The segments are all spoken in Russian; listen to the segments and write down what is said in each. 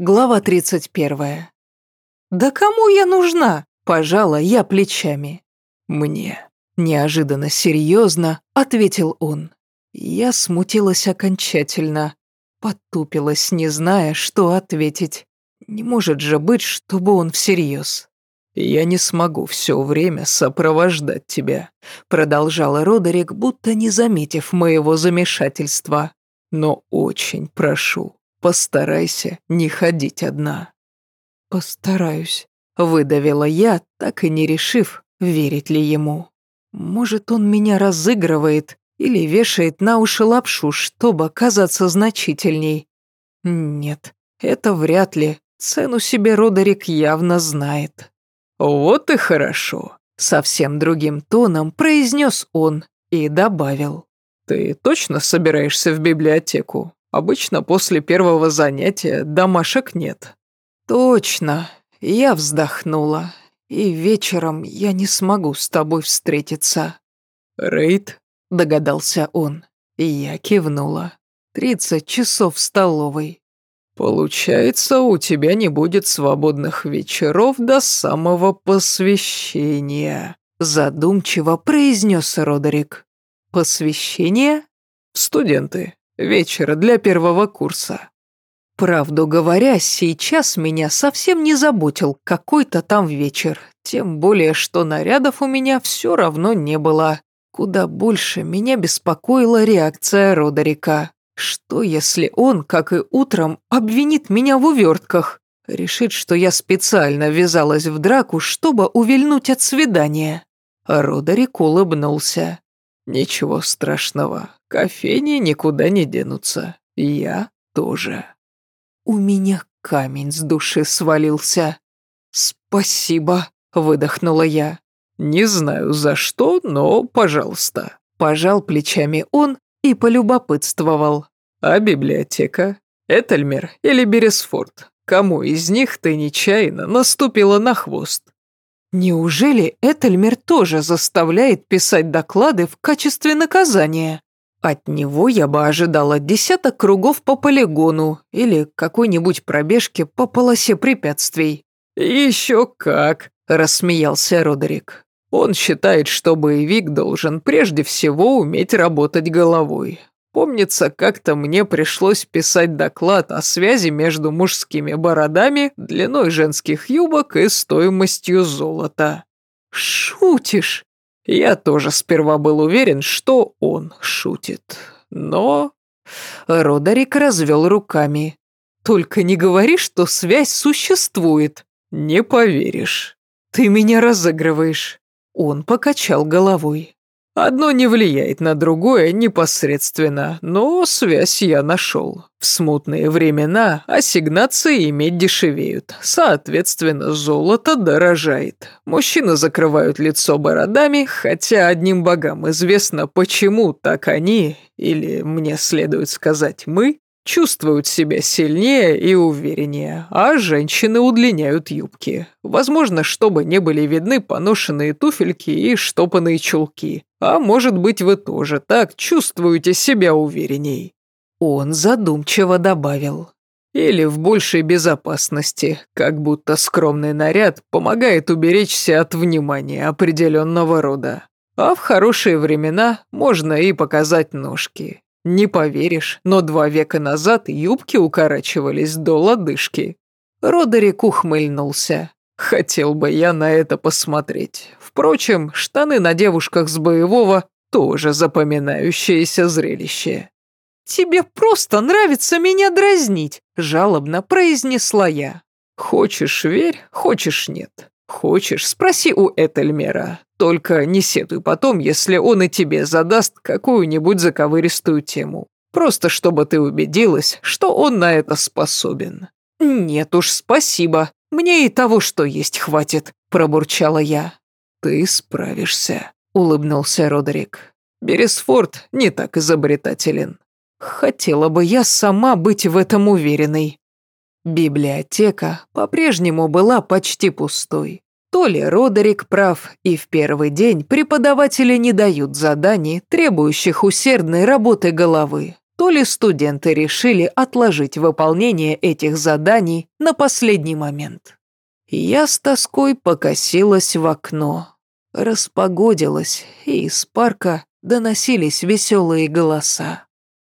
Глава 31. «Да кому я нужна?» – пожала я плечами. «Мне». Неожиданно серьезно ответил он. Я смутилась окончательно, потупилась, не зная, что ответить. Не может же быть, чтобы он всерьез. «Я не смогу все время сопровождать тебя», — продолжал Родерик, будто не заметив моего замешательства. «Но очень прошу, постарайся не ходить одна». «Постараюсь», — выдавила я, так и не решив, верить ли ему. Может, он меня разыгрывает или вешает на уши лапшу, чтобы казаться значительней. Нет, это вряд ли. Цену себе Родерик явно знает. «Вот и хорошо», — совсем другим тоном произнес он и добавил. «Ты точно собираешься в библиотеку? Обычно после первого занятия домашек нет». «Точно», — я вздохнула и вечером я не смогу с тобой встретиться». «Рейд?» – догадался он. И я кивнула. «Тридцать часов в столовой». «Получается, у тебя не будет свободных вечеров до самого посвящения», – задумчиво произнес Родерик. «Посвящение?» «Студенты. Вечера для первого курса. Правду говоря, сейчас меня совсем не заботил какой-то там вечер, тем более, что нарядов у меня все равно не было. Куда больше меня беспокоила реакция Родерика. Что, если он, как и утром, обвинит меня в увертках? Решит, что я специально ввязалась в драку, чтобы увильнуть от свидания. Родерик улыбнулся. «Ничего страшного, кофейни никуда не денутся. Я тоже». У меня камень с души свалился. «Спасибо», — выдохнула я. «Не знаю за что, но пожалуйста». Пожал плечами он и полюбопытствовал. «А библиотека? Этельмер или Бересфорд? Кому из них ты нечаянно наступила на хвост?» «Неужели Этельмер тоже заставляет писать доклады в качестве наказания?» От него я бы ожидала десяток кругов по полигону или какой-нибудь пробежки по полосе препятствий. «Еще как!» – рассмеялся Родерик. «Он считает, что боевик должен прежде всего уметь работать головой. Помнится, как-то мне пришлось писать доклад о связи между мужскими бородами, длиной женских юбок и стоимостью золота». «Шутишь?» Я тоже сперва был уверен, что он шутит. Но... Родерик развел руками. «Только не говори, что связь существует. Не поверишь. Ты меня разыгрываешь». Он покачал головой. Одно не влияет на другое непосредственно, но связь я нашел. В смутные времена ассигнации иметь дешевеют, соответственно, золото дорожает. Мужчины закрывают лицо бородами, хотя одним богам известно, почему так они, или мне следует сказать мы, чувствуют себя сильнее и увереннее, а женщины удлиняют юбки. Возможно, чтобы не были видны поношенные туфельки и штопанные чулки. А может быть, вы тоже так чувствуете себя уверенней. Он задумчиво добавил. Или в большей безопасности, как будто скромный наряд помогает уберечься от внимания определенного рода. А в хорошие времена можно и показать ножки. Не поверишь, но два века назад юбки укорачивались до лодыжки. Родерик ухмыльнулся. Хотел бы я на это посмотреть. Впрочем, штаны на девушках с боевого тоже запоминающееся зрелище. «Тебе просто нравится меня дразнить», – жалобно произнесла я. «Хочешь – верь, хочешь – нет. Хочешь – спроси у Этельмера. Только не сетуй потом, если он и тебе задаст какую-нибудь заковыристую тему. Просто чтобы ты убедилась, что он на это способен». «Нет уж, спасибо. Мне и того, что есть, хватит», – пробурчала я. «Ты справишься», – улыбнулся Родерик. «Бересфорд не так изобретателен. Хотела бы я сама быть в этом уверенной». Библиотека по-прежнему была почти пустой. То ли Родерик прав, и в первый день преподаватели не дают заданий, требующих усердной работы головы, то ли студенты решили отложить выполнение этих заданий на последний момент. Я с тоской покосилась в окно. Распогодилось, и из парка доносились веселые голоса.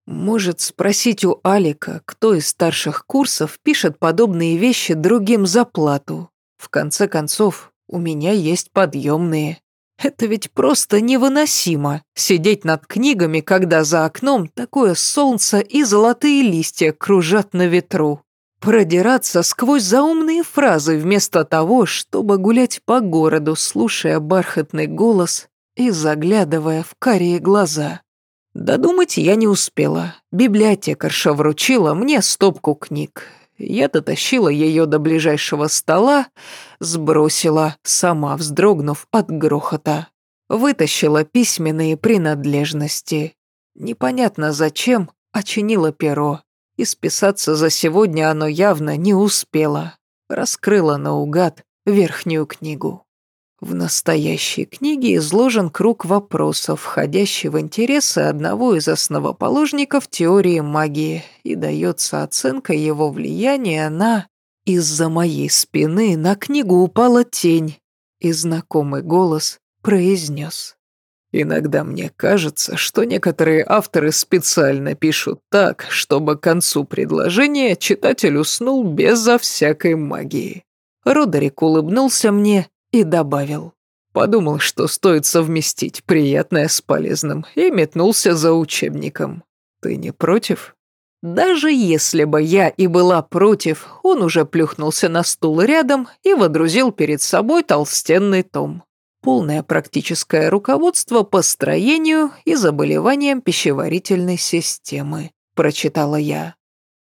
Может спросить у Алика, кто из старших курсов пишет подобные вещи другим за плату. В конце концов, у меня есть подъемные. Это ведь просто невыносимо сидеть над книгами, когда за окном такое солнце и золотые листья кружат на ветру. Продираться сквозь заумные фразы вместо того, чтобы гулять по городу, слушая бархатный голос и заглядывая в карие глаза. Додумать я не успела. Библиотекарша вручила мне стопку книг. Я дотащила ее до ближайшего стола, сбросила, сама вздрогнув от грохота. Вытащила письменные принадлежности. Непонятно зачем, очинила перо. И списаться за сегодня оно явно не успело. Раскрыла наугад верхнюю книгу. В настоящей книге изложен круг вопросов, входящий в интересы одного из основоположников теории магии, и дается оценка его влияния на... Из-за моей спины на книгу упала тень, и знакомый голос произнес. Иногда мне кажется, что некоторые авторы специально пишут так, чтобы к концу предложения читатель уснул безо всякой магии. Родерик улыбнулся мне и добавил. Подумал, что стоит совместить приятное с полезным, и метнулся за учебником. Ты не против? Даже если бы я и была против, он уже плюхнулся на стул рядом и водрузил перед собой толстенный том. Полное практическое руководство по строению и заболеваниям пищеварительной системы, прочитала я.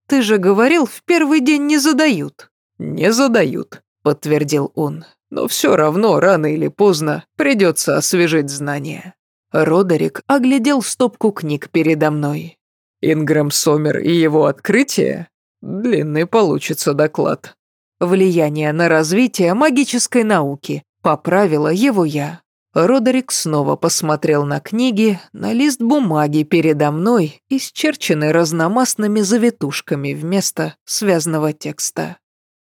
Ты же говорил, в первый день не задают. Не задают, подтвердил он но все равно рано или поздно придется освежить знания. Родерик оглядел стопку книг передо мной. Ингрэм Сомер и его открытие? Длинный получится доклад. Влияние на развитие магической науки. Поправила его я. Родерик снова посмотрел на книги, на лист бумаги передо мной, исчерченный разномастными завитушками вместо связанного текста.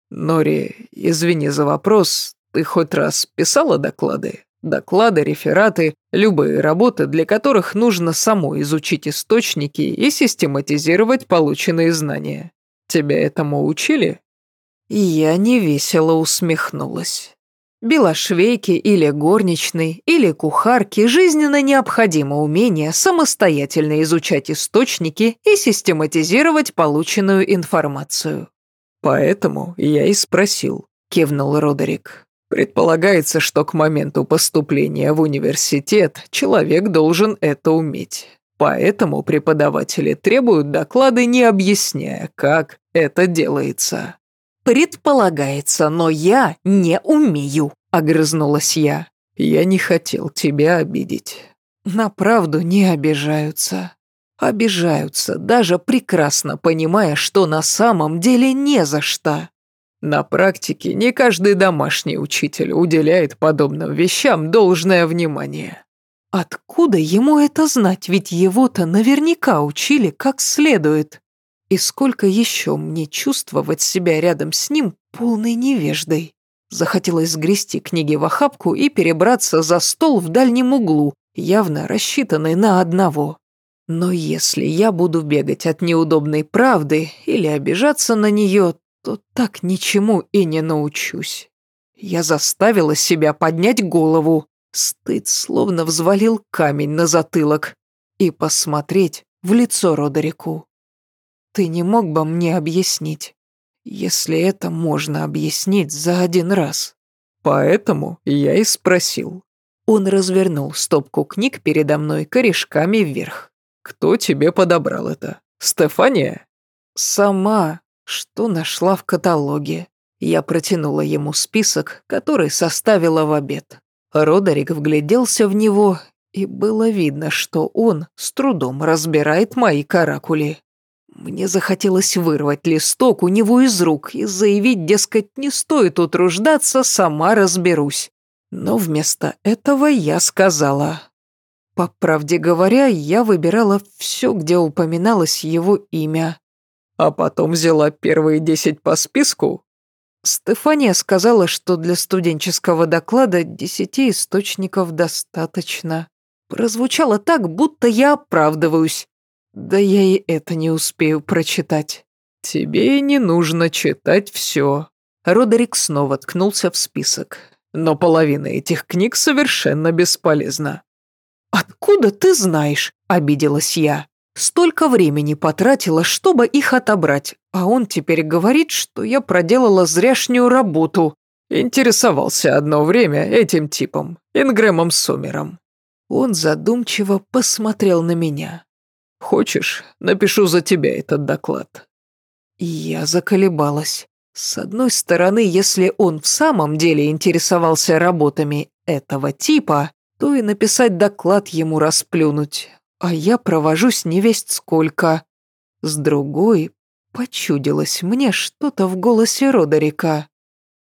«Нори, извини за вопрос, ты хоть раз писала доклады? Доклады, рефераты, любые работы, для которых нужно самой изучить источники и систематизировать полученные знания. Тебя этому учили?» Я невесело усмехнулась. Белошвейке или горничной, или кухарке жизненно необходимо умение самостоятельно изучать источники и систематизировать полученную информацию. «Поэтому я и спросил», — кивнул Родерик. Предполагается, что к моменту поступления в университет человек должен это уметь. Поэтому преподаватели требуют доклады, не объясняя, как это делается. «Предполагается, но я не умею», — огрызнулась я. «Я не хотел тебя обидеть». На правду не обижаются. Обижаются, даже прекрасно понимая, что на самом деле не за что. На практике не каждый домашний учитель уделяет подобным вещам должное внимание. Откуда ему это знать, ведь его-то наверняка учили как следует. И сколько еще мне чувствовать себя рядом с ним полной невеждой. Захотелось сгрести книги в охапку и перебраться за стол в дальнем углу, явно рассчитанный на одного. Но если я буду бегать от неудобной правды или обижаться на нее, то так ничему и не научусь. Я заставила себя поднять голову, стыд словно взвалил камень на затылок, и посмотреть в лицо Родерику. Ты не мог бы мне объяснить, если это можно объяснить за один раз? Поэтому я и спросил. Он развернул стопку книг передо мной корешками вверх. «Кто тебе подобрал это? Стефания?» «Сама», что нашла в каталоге. Я протянула ему список, который составила в обед. Родерик вгляделся в него, и было видно, что он с трудом разбирает мои каракули. Мне захотелось вырвать листок у него из рук и заявить, дескать, не стоит утруждаться, сама разберусь. Но вместо этого я сказала. По правде говоря, я выбирала все, где упоминалось его имя. А потом взяла первые десять по списку? Стефания сказала, что для студенческого доклада десяти источников достаточно. Прозвучало так, будто я оправдываюсь. Да я и это не успею прочитать. Тебе не нужно читать все. Родерик снова ткнулся в список. Но половина этих книг совершенно бесполезна. «Откуда ты знаешь?» – обиделась я. Столько времени потратила, чтобы их отобрать, а он теперь говорит, что я проделала зряшнюю работу. Интересовался одно время этим типом, Ингрэмом Сомером. Он задумчиво посмотрел на меня. «Хочешь, напишу за тебя этот доклад?» Я заколебалась. С одной стороны, если он в самом деле интересовался работами этого типа, то и написать доклад ему расплюнуть, а я провожусь невесть сколько. С другой, почудилось мне что-то в голосе Родерика.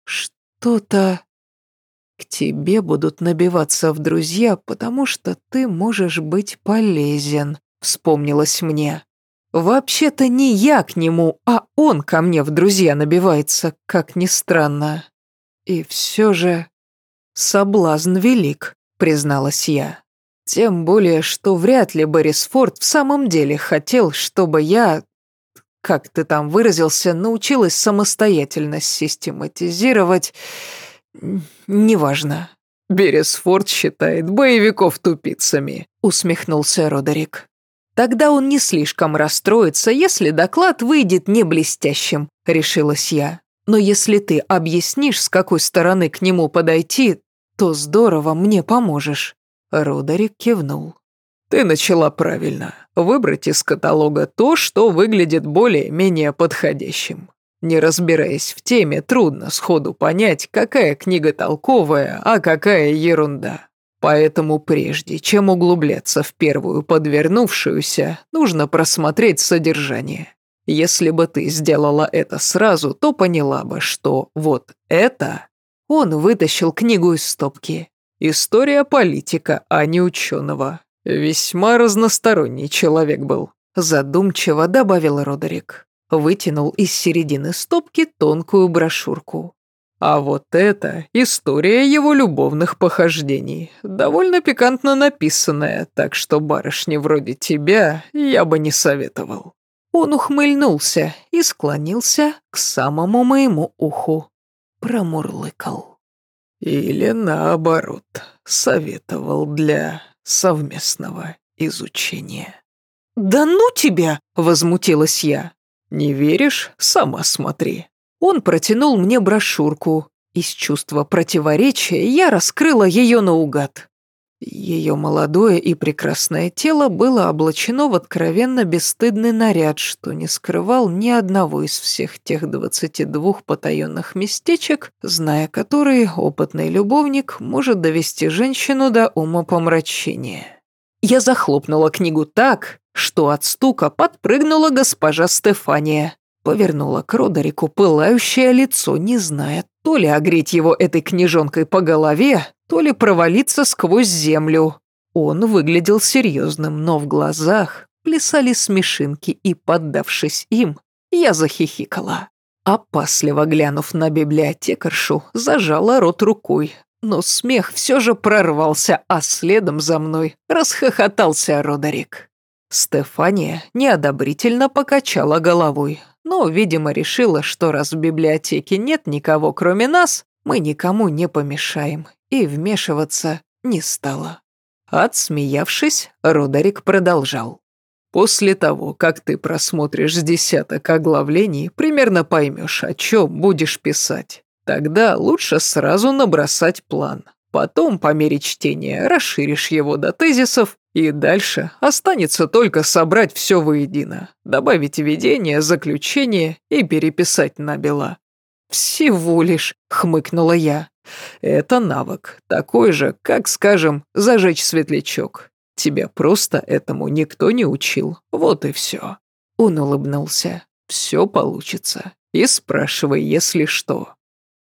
Что-то... К тебе будут набиваться в друзья, потому что ты можешь быть полезен, вспомнилось мне. Вообще-то не я к нему, а он ко мне в друзья набивается, как ни странно. И все же... Соблазн велик, призналась я. Тем более, что вряд ли Борис Форд в самом деле хотел, чтобы я, как ты там выразился, научилась самостоятельно систематизировать «Неважно». «Бересфорд считает боевиков тупицами», — усмехнулся Родерик. «Тогда он не слишком расстроится, если доклад выйдет не блестящим», — решилась я. «Но если ты объяснишь, с какой стороны к нему подойти, то здорово мне поможешь». Родерик кивнул. «Ты начала правильно. Выбрать из каталога то, что выглядит более-менее подходящим. Не разбираясь в теме, трудно сходу понять, какая книга толковая, а какая ерунда. Поэтому прежде, чем углубляться в первую подвернувшуюся, нужно просмотреть содержание. Если бы ты сделала это сразу, то поняла бы, что вот это... Он вытащил книгу из стопки. История политика, а не ученого. Весьма разносторонний человек был. Задумчиво добавил Родерик вытянул из середины стопки тонкую брошюрку. А вот это история его любовных похождений, довольно пикантно написанная, так что барышне вроде тебя я бы не советовал. Он ухмыльнулся и склонился к самому моему уху. Промурлыкал. Или наоборот, советовал для совместного изучения. «Да ну тебя!» — возмутилась я. «Не веришь? Сама смотри». Он протянул мне брошюрку. Из чувства противоречия я раскрыла ее наугад. Ее молодое и прекрасное тело было облачено в откровенно бесстыдный наряд, что не скрывал ни одного из всех тех двадцати двух потаенных местечек, зная которые опытный любовник может довести женщину до умопомрачения. Я захлопнула книгу так, что от стука подпрыгнула госпожа Стефания. Повернула к Родерику пылающее лицо, не зная, то ли огреть его этой книжонкой по голове, то ли провалиться сквозь землю. Он выглядел серьезным, но в глазах плясали смешинки, и, поддавшись им, я захихикала. Опасливо глянув на библиотекаршу, зажала рот рукой, но смех все же прорвался, а следом за мной расхохотался Родерик. Стефания неодобрительно покачала головой, но, видимо, решила, что раз в библиотеке нет никого, кроме нас, мы никому не помешаем, и вмешиваться не стала. Отсмеявшись, Родерик продолжал. «После того, как ты просмотришь десяток оглавлений, примерно поймешь, о чем будешь писать. Тогда лучше сразу набросать план. Потом, по мере чтения, расширишь его до тезисов и дальше останется только собрать все воедино, добавить введение, заключение и переписать набело. «Всего лишь», — хмыкнула я. «Это навык, такой же, как, скажем, зажечь светлячок. Тебя просто этому никто не учил, вот и все». Он улыбнулся. «Все получится. И спрашивай, если что».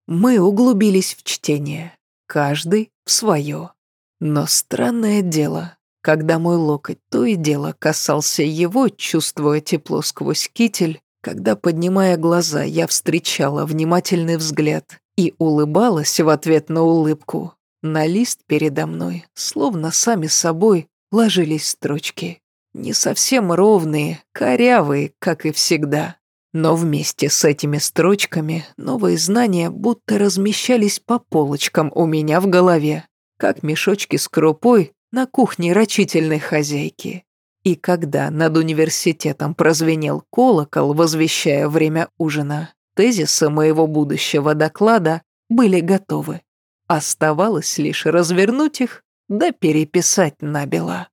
Мы углубились в чтение, каждый в свое. Но странное дело, Когда мой локоть то и дело касался его, чувствуя тепло сквозь китель, когда, поднимая глаза, я встречала внимательный взгляд и улыбалась в ответ на улыбку, на лист передо мной, словно сами собой, ложились строчки. Не совсем ровные, корявые, как и всегда. Но вместе с этими строчками новые знания будто размещались по полочкам у меня в голове, как мешочки с крупой на кухне рачительной хозяйки. И когда над университетом прозвенел колокол, возвещая время ужина, тезисы моего будущего доклада были готовы. Оставалось лишь развернуть их да переписать набело.